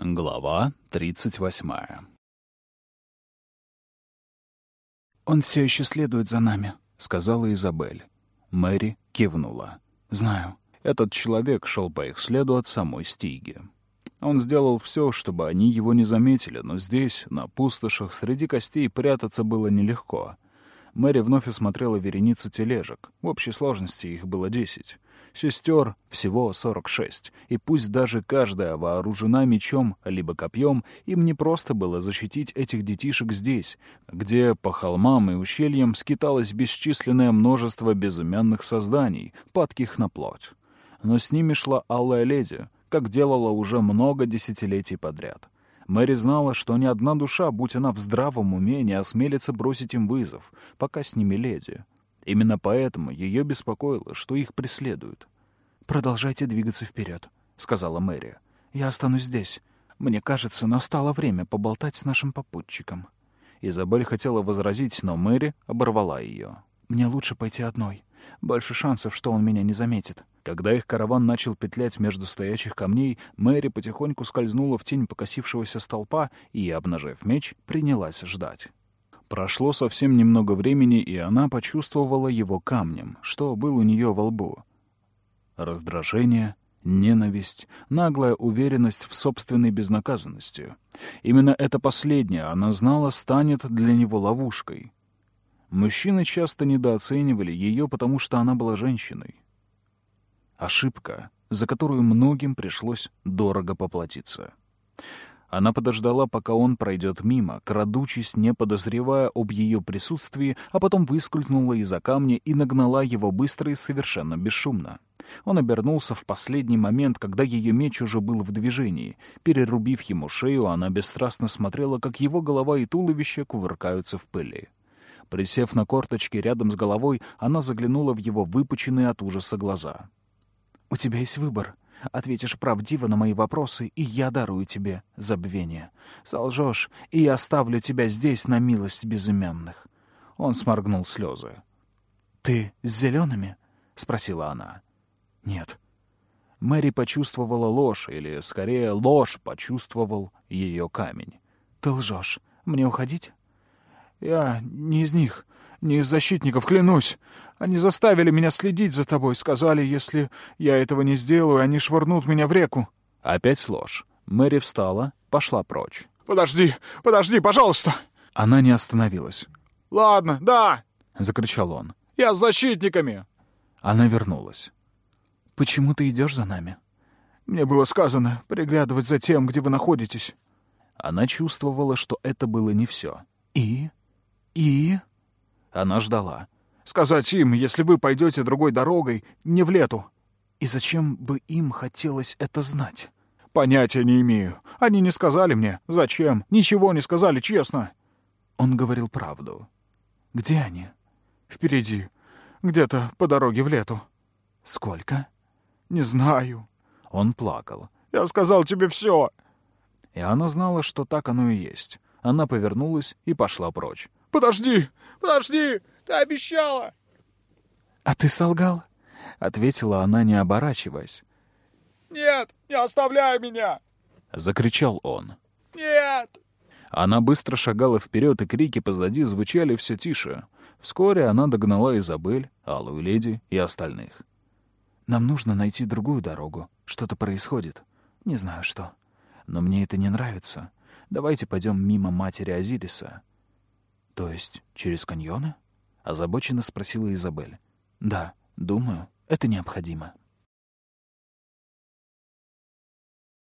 Глава 38 «Он все еще следует за нами», — сказала Изабель. Мэри кивнула. «Знаю». Этот человек шел по их следу от самой Стиги. Он сделал все, чтобы они его не заметили, но здесь, на пустошах, среди костей прятаться было нелегко — Мэри вновь осмотрела вереницу тележек. В общей сложности их было десять. Сестер всего сорок шесть. И пусть даже каждая вооружена мечом либо копьем, им не просто было защитить этих детишек здесь, где по холмам и ущельям скиталось бесчисленное множество безымянных созданий, падких на плоть. Но с ними шла Алая Леди, как делала уже много десятилетий подряд — Мэри знала, что ни одна душа, будь она в здравом уме, не осмелится бросить им вызов, пока с ними леди. Именно поэтому ее беспокоило, что их преследуют. «Продолжайте двигаться вперед», — сказала Мэри. «Я останусь здесь. Мне кажется, настало время поболтать с нашим попутчиком». Изабель хотела возразить, но Мэри оборвала ее. «Мне лучше пойти одной. Больше шансов, что он меня не заметит». Когда их караван начал петлять между стоячих камней, Мэри потихоньку скользнула в тень покосившегося столпа и, обнажив меч, принялась ждать. Прошло совсем немного времени, и она почувствовала его камнем, что был у нее во лбу. Раздражение, ненависть, наглая уверенность в собственной безнаказанности. Именно это последнее, она знала, станет для него ловушкой. Мужчины часто недооценивали ее, потому что она была женщиной. Ошибка, за которую многим пришлось дорого поплатиться. Она подождала, пока он пройдет мимо, крадучись, не подозревая об ее присутствии, а потом выскользнула из-за камня и нагнала его быстро и совершенно бесшумно. Он обернулся в последний момент, когда ее меч уже был в движении. Перерубив ему шею, она бесстрастно смотрела, как его голова и туловище кувыркаются в пыли. Присев на корточки рядом с головой, она заглянула в его выпученные от ужаса глаза. «У тебя есть выбор. Ответишь правдиво на мои вопросы, и я дарую тебе забвение. Солжешь, и я оставлю тебя здесь на милость безымянных». Он сморгнул слезы. «Ты с зелеными?» — спросила она. «Нет». Мэри почувствовала ложь, или, скорее, ложь почувствовал ее камень. «Ты лжешь. Мне уходить?» «Я не из них. Не из защитников, клянусь. Они заставили меня следить за тобой, сказали, если я этого не сделаю, они швырнут меня в реку». Опять ложь. Мэри встала, пошла прочь. «Подожди, подожди, пожалуйста!» Она не остановилась. «Ладно, да!» — закричал он. «Я с защитниками!» Она вернулась. «Почему ты идешь за нами?» «Мне было сказано приглядывать за тем, где вы находитесь». Она чувствовала, что это было не все. «И? И?» Она ждала. «Сказать им, если вы пойдете другой дорогой, не в лету». «И зачем бы им хотелось это знать?» «Понятия не имею. Они не сказали мне. Зачем? Ничего не сказали, честно». Он говорил правду. «Где они?» «Впереди. Где-то по дороге в лету». «Сколько?» «Не знаю». Он плакал. «Я сказал тебе все. И она знала, что так оно и есть. Она повернулась и пошла прочь. «Подожди! Подожди! Ты обещала!» «А ты солгал?» — ответила она, не оборачиваясь. «Нет, не оставляй меня!» — закричал он. «Нет!» Она быстро шагала вперед, и крики позади звучали все тише. Вскоре она догнала Изабель, Алую Леди и остальных. «Нам нужно найти другую дорогу. Что-то происходит. Не знаю что. Но мне это не нравится. Давайте пойдем мимо матери Азириса. «То есть через каньоны?» — озабоченно спросила Изабель. «Да, думаю, это необходимо».